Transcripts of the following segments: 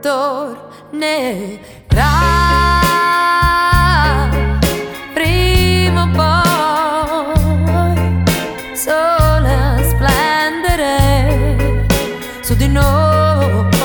tornerà. sole splendere su di noi.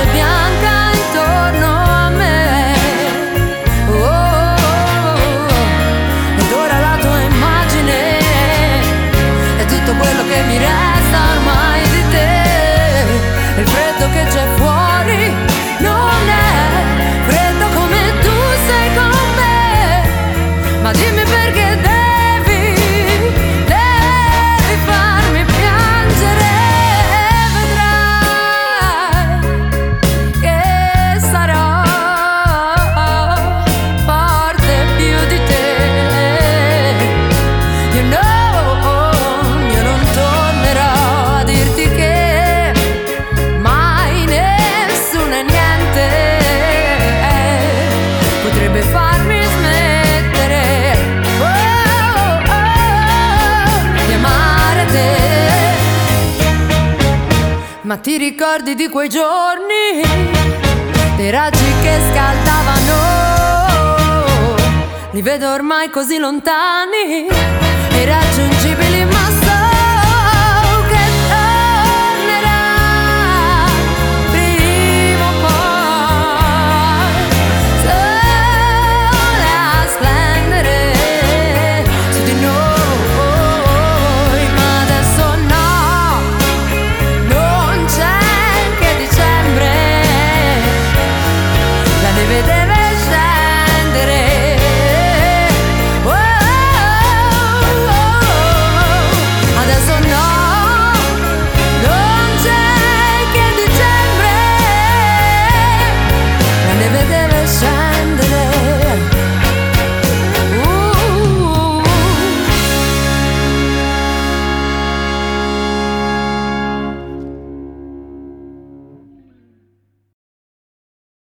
的标 Oh, oh, oh, ma ti ricordi di quei giorni, dei raggi che scaldavano? Li vedo ormai così lontani irraggiungibili raggiungibili mai.